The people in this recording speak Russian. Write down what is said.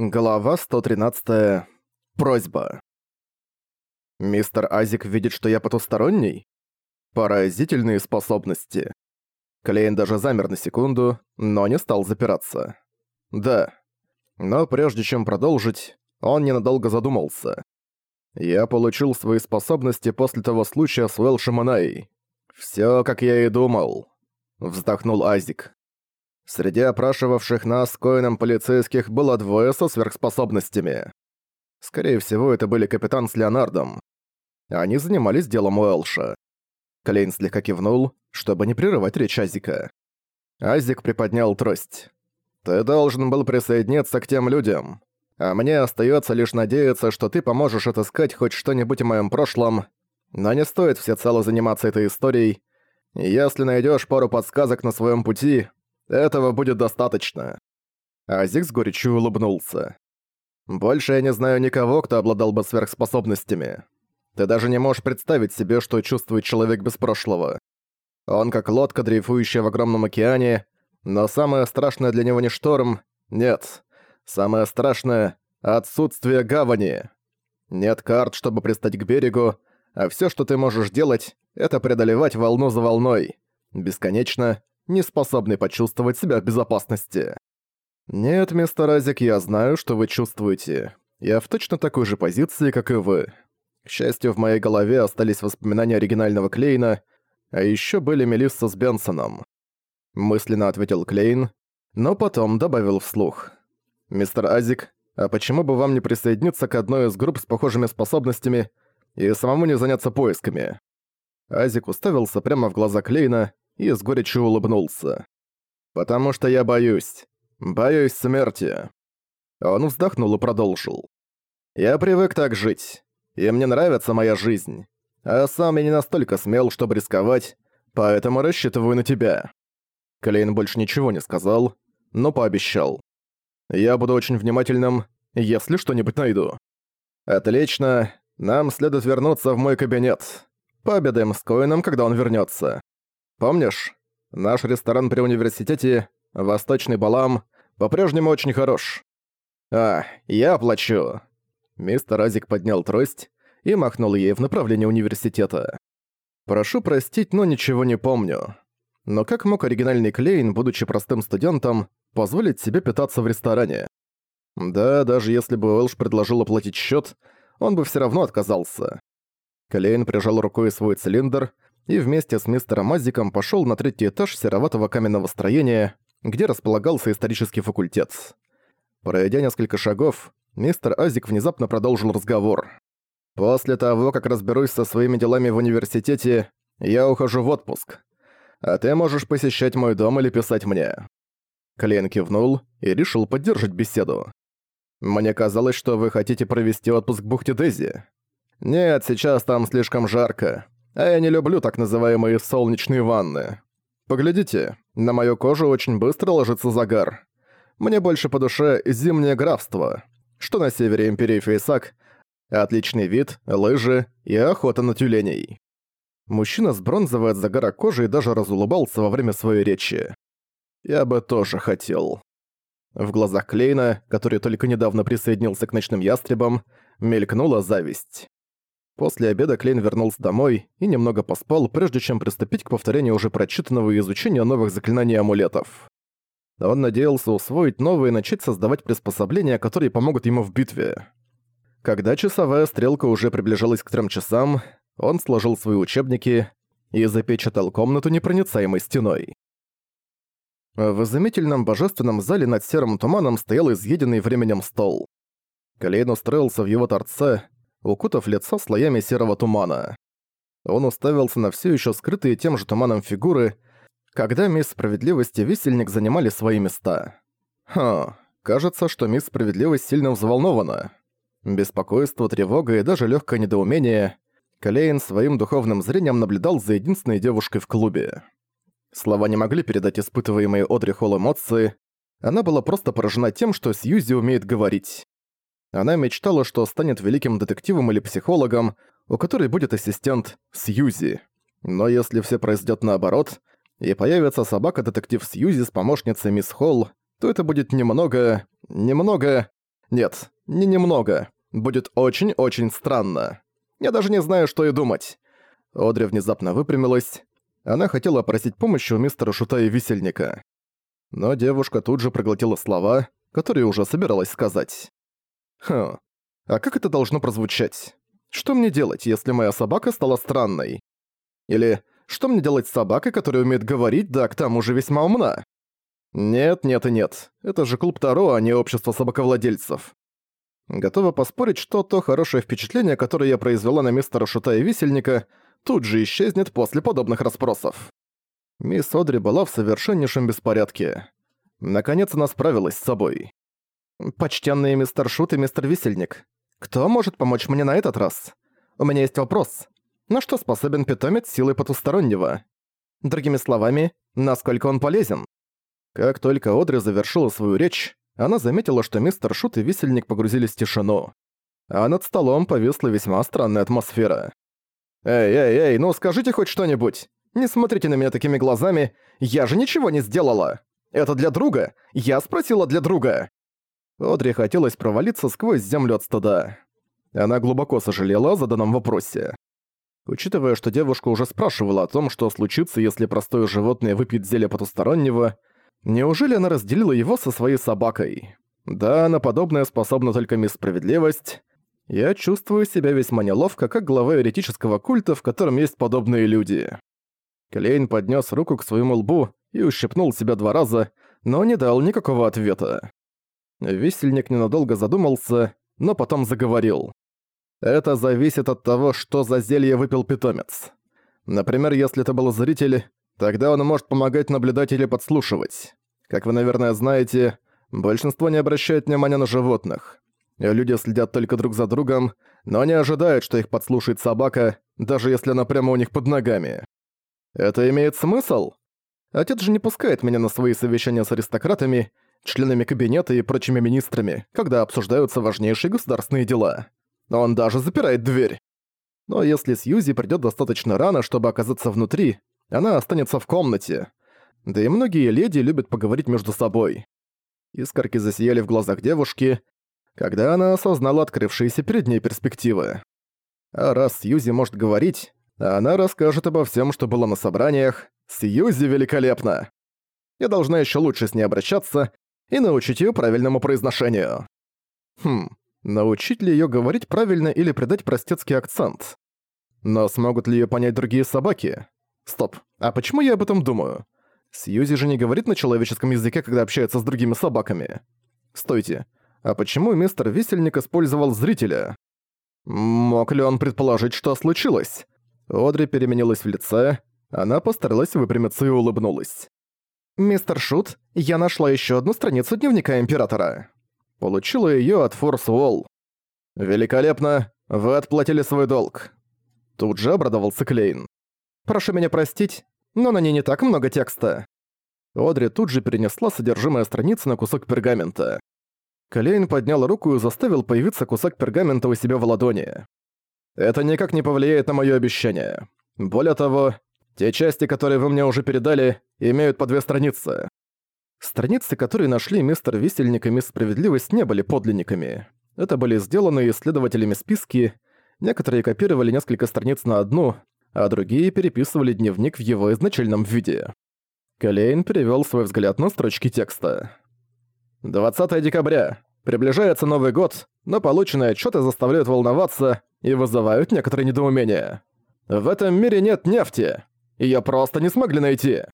Глава 113. Просьба. Мистер Азик видит, что я потусторонний? Поразительные способности. Клейн даже замер на секунду, но не стал запираться. Да. Но прежде чем продолжить, он ненадолго задумался. Я получил свои способности после того случая с Уэлл Шаманай. Всё, как я и думал. Вздохнул Азик. Среди опрашивавших нас Коином полицейских было двое со сверхспособностями. Скорее всего, это были капитан с Леонардом. Они занимались делом Уэлша. Клейн слегка кивнул, чтобы не прерывать речь Азика. Азик приподнял трость. «Ты должен был присоединиться к тем людям. А мне остается лишь надеяться, что ты поможешь отыскать хоть что-нибудь в моем прошлом, но не стоит всецело заниматься этой историей. Если найдешь пару подсказок на своем пути, этого будет достаточно». Азик с горечью улыбнулся. «Больше я не знаю никого, кто обладал бы сверхспособностями. Ты даже не можешь представить себе, что чувствует человек без прошлого. Он как лодка, дрейфующая в огромном океане, но самое страшное для него не шторм, нет. Самое страшное — отсутствие гавани. Нет карт, чтобы пристать к берегу, а все, что ты можешь делать, это преодолевать волну за волной. Бесконечно, не способный почувствовать себя в безопасности. Нет, мистер Азик, я знаю, что вы чувствуете. Я в точно такой же позиции, как и вы. К счастью, в моей голове остались воспоминания оригинального Клейна, а еще были Мелисса с Бенсоном. Мысленно ответил Клейн, но потом добавил вслух. «Мистер Азик, а почему бы вам не присоединиться к одной из групп с похожими способностями и самому не заняться поисками?» Азик уставился прямо в глаза Клейна, и с горечью улыбнулся. «Потому что я боюсь. Боюсь смерти». Он вздохнул и продолжил. «Я привык так жить, и мне нравится моя жизнь. А сам я не настолько смел, чтобы рисковать, поэтому рассчитываю на тебя». Клейн больше ничего не сказал, но пообещал. «Я буду очень внимательным, если что-нибудь найду». «Отлично. Нам следует вернуться в мой кабинет. Пообедаем с Коином, когда он вернется. Помнишь? Наш ресторан при университете, Восточный Балам, по-прежнему очень хорош. А, я оплачу. Мистер Азик поднял трость и махнул ей в направлении университета. Прошу простить, но ничего не помню. Но как мог оригинальный Клейн, будучи простым студентом, позволить себе питаться в ресторане? Да, даже если бы Уэлш предложил оплатить счет, он бы все равно отказался. Клейн прижал рукой свой цилиндр и вместе с мистером Азиком пошёл на третий этаж сероватого каменного строения, где располагался исторический факультет. Пройдя несколько шагов, мистер Азик внезапно продолжил разговор. «После того, как разберусь со своими делами в университете, я ухожу в отпуск. А ты можешь посещать мой дом или писать мне». Клейн кивнул и решил поддержать беседу. «Мне казалось, что вы хотите провести отпуск в бухте Дези. Нет, сейчас там слишком жарко. А я не люблю так называемые солнечные ванны. Поглядите, на мою кожу очень быстро ложится загар. Мне больше по душе зимнее графство, что на севере Империи Фейсак, отличный вид, лыжи и охота на тюленей. Мужчина с бронзовой от загара кожей даже разулыбался во время своей речи. Я бы тоже хотел. В глазах Клейна, который только недавно присоединился к ночным ястребам, мелькнула зависть. После обеда Клейн вернулся домой и немного поспал, прежде чем приступить к повторению уже прочитанного и изучению новых заклинаний амулетов. Он надеялся усвоить новые и начать создавать приспособления, которые помогут ему в битве. Когда часовая стрелка уже приближалась к трем часам, он сложил свои учебники и запечатал комнату непроницаемой стеной. В изумительном божественном зале над серым туманом стоял изъеденный временем стол. Клейн устроился в его торце, укутав лицо слоями серого тумана. Он уставился на все еще скрытые тем же туманом фигуры, когда мисс Справедливость и Висельник занимали свои места. Хм, кажется, что мисс Справедливость сильно взволнована. Беспокойство, тревога и даже легкое недоумение. Клейн своим духовным зрением наблюдал за единственной девушкой в клубе. Слова не могли передать испытываемые Одри Холл эмоции. Она была просто поражена тем, что Сьюзи умеет говорить. Она мечтала, что станет великим детективом или психологом, у которой будет ассистент Сьюзи. Но если все произойдет наоборот, и появится собака-детектив Сьюзи с помощницей мисс Холл, то это будет немного... немного... Нет, не немного. Будет очень-очень странно. Я даже не знаю, что и думать. Одри внезапно выпрямилась. Она хотела просить помощи у мистера Шута и Висельника. Но девушка тут же проглотила слова, которые уже собиралась сказать. Хм, а как это должно прозвучать? Что мне делать, если моя собака стала странной? Или что мне делать с собакой, которая умеет говорить, да к тому же весьма умна? Нет, нет и нет. Это же клуб Таро, а не общество собаковладельцев. Готова поспорить, что то хорошее впечатление, которое я произвела на мистера Шута и Висельника, тут же исчезнет после подобных расспросов. Мисс Одри была в совершеннейшем беспорядке. Наконец она справилась с собой. «Почтенные мистер Шут и мистер Висельник, кто может помочь мне на этот раз? У меня есть вопрос. На что способен питомец силой потустороннего? Другими словами, насколько он полезен?» Как только Одри завершила свою речь, она заметила, что мистер Шут и Висельник погрузились в тишину. А над столом повисла весьма странная атмосфера. «Эй, эй, эй, ну скажите хоть что-нибудь! Не смотрите на меня такими глазами, я же ничего не сделала! Это для друга! Я спросила для друга!» Одри хотелось провалиться сквозь землю от стыда. Она глубоко сожалела о заданном вопросе. Учитывая, что девушка уже спрашивала о том, что случится, если простое животное выпьет зелье потустороннего, неужели она разделила его со своей собакой? Да, на подобное способна только мисс. Я чувствую себя весьма неловко, как глава еретического культа, в котором есть подобные люди. Клейн поднес руку к своему лбу и ущипнул себя два раза, но не дал никакого ответа. Висельник ненадолго задумался, но потом заговорил. Это зависит от того, что за зелье выпил питомец. Например, если это был зритель, тогда он может помогать наблюдать или подслушивать. Как вы, наверное, знаете, большинство не обращает внимания на животных. Люди следят только друг за другом, но не ожидают, что их подслушает собака, даже если она прямо у них под ногами. Это имеет смысл? Отец же не пускает меня на свои совещания с аристократами, членами кабинета и прочими министрами, когда обсуждаются важнейшие государственные дела. Он даже запирает дверь. Но если Сьюзи придёт достаточно рано, чтобы оказаться внутри, она останется в комнате. Да и многие леди любят поговорить между собой. Искорки засияли в глазах девушки, когда она осознала открывшиеся перед ней перспективы. А раз Сьюзи может говорить, она расскажет обо всем, что было на собраниях. Сьюзи великолепна! Я должна еще лучше с ней обращаться и научить ее правильному произношению. Хм, научить ли ее говорить правильно или придать простецкий акцент? Но смогут ли ее понять другие собаки? Стоп, а почему я об этом думаю? Сьюзи же не говорит на человеческом языке, когда общается с другими собаками. Стойте, а почему мистер Висельник использовал зрителя? Мог ли он предположить, что случилось? Одри переменилась в лице, она постаралась выпрямиться и улыбнулась. «Мистер Шут, я нашла еще одну страницу дневника Императора». Получила ее от Форс Уолл. «Великолепно, вы отплатили свой долг». Тут же обрадовался Клейн. «Прошу меня простить, но на ней не так много текста». Одри тут же перенесла содержимое страницы на кусок пергамента. Клейн поднял руку и заставил появиться кусок пергамента у себя в ладони. «Это никак не повлияет на моё обещание. Более того, те части, которые вы мне уже передали, имеют по две страницы. Страницы, которые нашли мистер Висельник и мисс Справедливость, не были подлинниками. Это были сделаны исследователями списки, некоторые копировали несколько страниц на одну, а другие переписывали дневник в его изначальном виде. Калейн перевёл свой взгляд на строчки текста. 20 декабря. Приближается Новый год, но полученные отчёты заставляют волноваться и вызывают некоторые недоумения. В этом мире нет нефти. Её просто не смогли найти.